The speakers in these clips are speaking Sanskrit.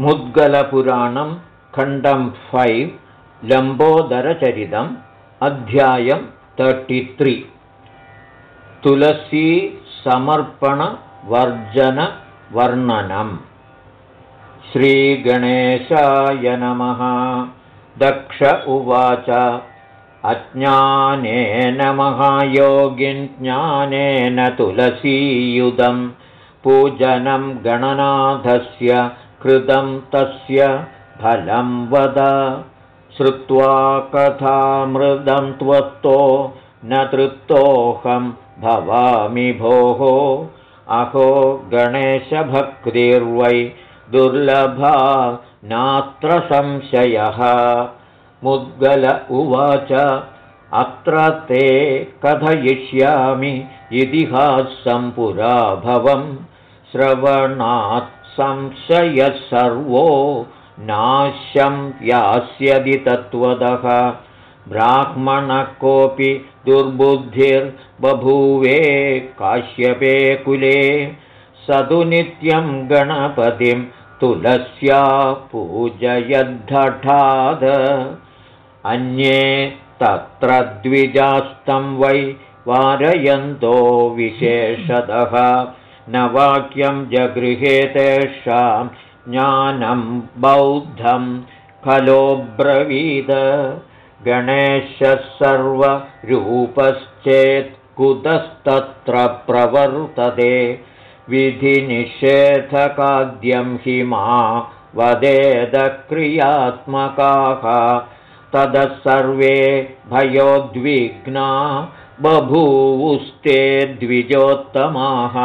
मुद्गलपुराणं खण्डं फैव् लम्बोदरचरितम् अध्यायं तर्टित्रि तुलसीसमर्पणवर्जनवर्णनम् श्रीगणेशाय नमः. दक्ष उवाच. अज्ञानेन महायोगिज्ञानेन तुलसीयुधं पूजनं गणनाथस्य कृतं तस्य फलं वद। श्रुत्वा कथामृदं त्वत्तो न तृप्तोऽहं भवामि भोः। अहो गणेशभक्तिर्वै दुर्लभा नात्र संशयः। मुद्गल उवाच अत्र ते कथयिष्यामि इतिहासं पुराभवं। श्रवणात् संशयः सर्वो नाश्यं यास्यदि तत्त्वतः ब्राह्मणः कोऽपि दुर्बुद्धिर्बभूवे काश्यपे कुले स तु नित्यं गणपतिं तुलस्या पूजयद्धठाद। अन्ये तत्र द्विजास्तं वै वारयन्तो विशेषतः न वाक्यं जगृहे तेषां ज्ञानं बौद्धं खलोऽब्रवीद गणेशः सर्वरूपश्चेत्कुतस्तत्र प्रवर्तते। विधिनिषेधकाद्यं हि मा वदेदक्रियात्मकाः ततः सर्वे भयोद्विग्ना बभूवुस्ते द्विजोत्तमाः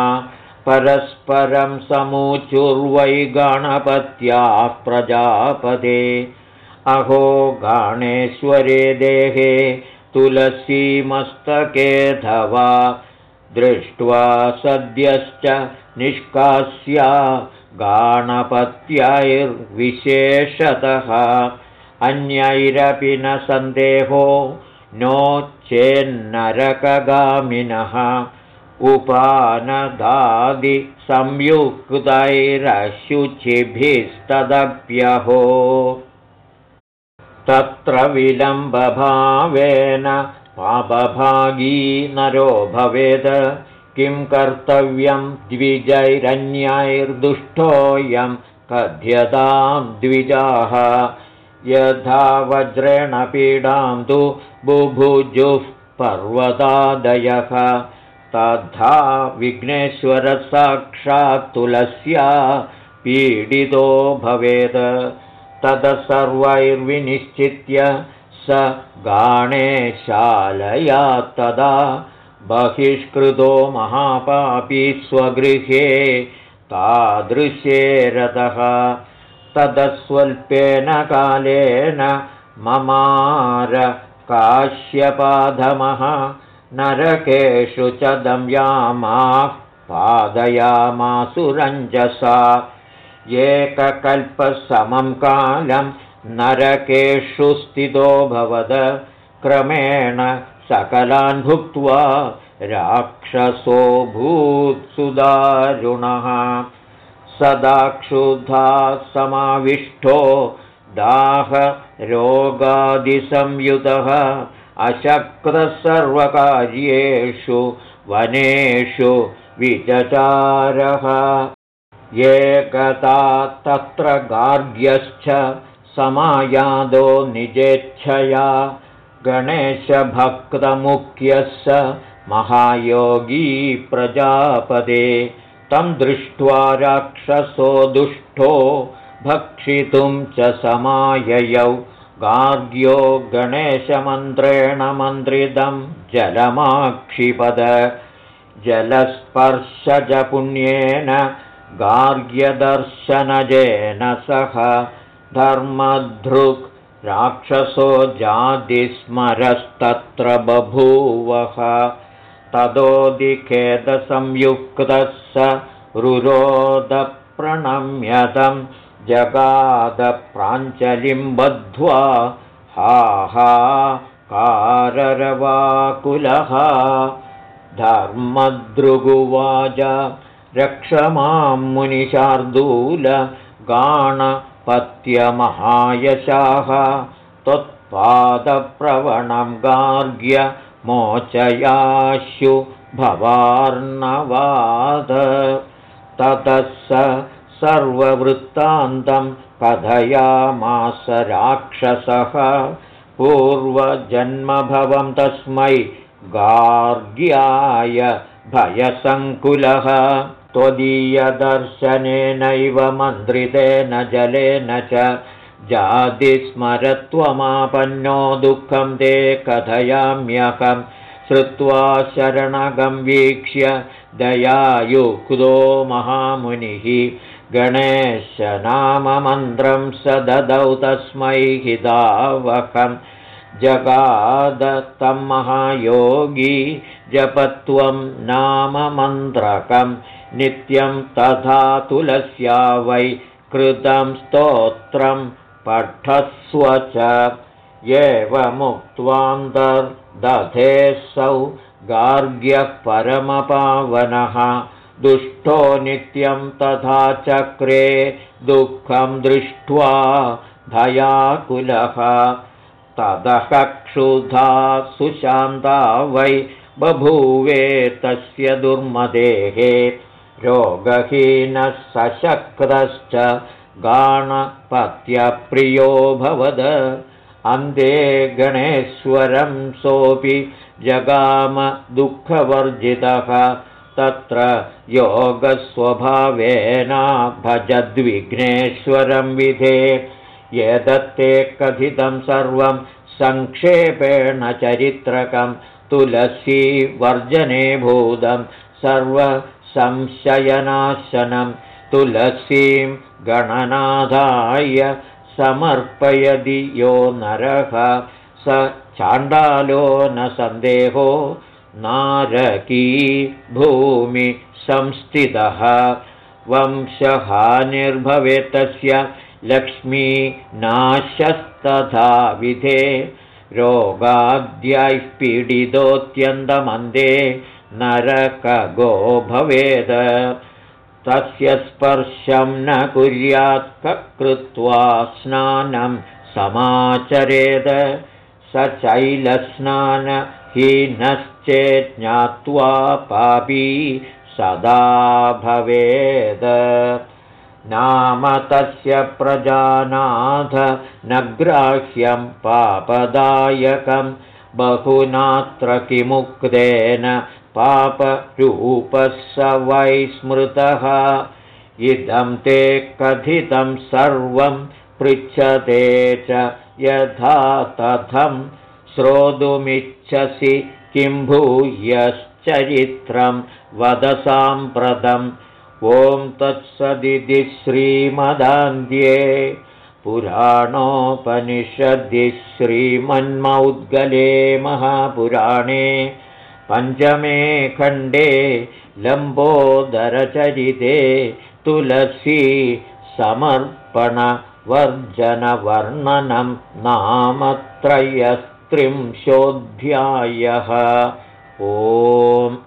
परस्परं समूचुर्वै गणपत्याः प्रजापदे अहो गाणेश्वरे देहे तुलसीमस्तकेधवा दृष्ट्वा सद्यश्च निष्कास्या गाणपत्याैर्विशेषतः अन्यैरपि न सन्देहो नो चेन्नरकगामिनः उपानदादिसंयुक्तैरशुचिभिस्तदप्यहो तत्र विलम्बभावेन पापभागी नरो भवेद। किं कर्तव्यं द्विजैरन्यैर्दुष्टोऽयं कथ्यतां द्विजाः। यथा वज्रेण पीडां तु बुभुजुः पर्वतादयः तथा विघ्नेश्वरसाक्षात्तुलस्या पीडितो भवेत् ततः सर्वैर्विनिश्चित्य स गाणेशालयात्तदा बहिष्कृतो महापापी स्वगृहे तादृशे रतः ततस्वल्पेन कालेन ममार काश्यपाधमः नरकेषु च दम्यामाः पादयामासुरञ्जसा। एककल्पसमं कालं नरकेषु स्थितो भवद। क्रमेण सकलान् भुक्त्वा राक्षसो भूत्सुदारुणः। सदा क्षुधा समाविष्टो दाहरोगादिसंयुतः अशक्रसर्वकार्येषु वनेषु विचचारः। एकदा तत्र गार्ग्यश्च समायादो निजेच्छया। गणेशभक्तमुख्यः स महायोगी प्रजापदे। तं दृष्ट्वा राक्षसो दुष्टो भक्षितुं च समाययौ गार्ग्यो गणेशमन्त्रेण मन्त्रितं जलमाक्षिपद। जलस्पर्शजपुण्येन गार्ग्यदर्शनजेन सह धर्मधृक् राक्षसो जातिस्मरस्तत्र बभूवः। ततोऽधिखेदसंयुक्तः स रुरोदप्रणम्यतं जगादप्राञ्चलिं बद्ध्वा हा हा काररवाकुलः धर्मदृगुवाच रक्ष मां मुनिशार्दूल गाणपत्यमहायशाः। त्वत्पादप्रवणं गार्ग्य मोचयाशु भवार्णवाद। ततः स सर्ववृत्तान्तं कथयामास राक्षसः। पूर्वजन्मभवं तस्मै गार्ग्याय भयसङ्कुलः। त्वदीयदर्शनेनैव मन्त्रितेन जलेन च जातिस्मरत्वमापन्नो दुःखं ते कथयाम्यहं श्रुत्वा शरणगं वीक्ष्य दयायुक्तो महामुनिः गणेशनाममन्त्रं स ददौ तस्मै हितावकम् जगादत्तं महायोगी जपत्वं नाममन्त्रकं। नित्यं तथा तुलस्या वै कृतं स्तोत्रं पठस्व च। एवमुक्त्वान्तर्दधेऽसौ गार्ग्यः परमपावनः दुष्टो नित्यं तथा चक्रे दुःखं दृष्ट्वा भयाकुलः ततः क्षुधा सुशान्ता वै बभूवे तस्य दुर्मदेः। रोगहीनः सशक्तश्च भवद। अन्ते गणेश्वरं सोऽपि जगामदुःखवर्जितः तत्र योगस्वभावेन भजद्विघ्नेश्वरं विधे। यदत्ते कथितं सर्वं सङ्क्षेपेण चरित्रकं तुलसीवर्जने भूतं सर्वसंशयनाशनं तुलसीं गणनादाय समर्पयदि यो नरः। स चाण्डालो न सन्देहो नारकी भूमि संस्थितः। वंशहानिर्भवेत्तस्य लक्ष्मी नाशस्तथा विधे। रोगाद्यैः पीडितोऽत्यन्तमन्दे नरकगो भवेत् तस्य स्पर्शं न कुर्यात् कृत्वा स्नानं समाचरेद। स चैलस्नानहीनश्चेज्ञात्वा पापी सदा भवेद। नाम तस्य प्रजानाथ न ग्राह्यं पापदायकं। बहुनात्र किमुक्तेन पापरूपः स वै स्मृतः। इदं ते कथितं सर्वं पृच्छते च यथा तथं श्रोतुमिच्छसि किं भूयश्चरित्रं वदसाम्प्रतम् ॐ तत्सदिति श्रीमदान्ध्ये पुराणोपनिषदि श्रीमन्मौद्गले महापुराणे पञ्चमे खण्डे लम्बोदरचरिते तुलसी समर्पणवर्जनवर्णनं नामत्रयस्त्रिंशोऽध्यायः ओम्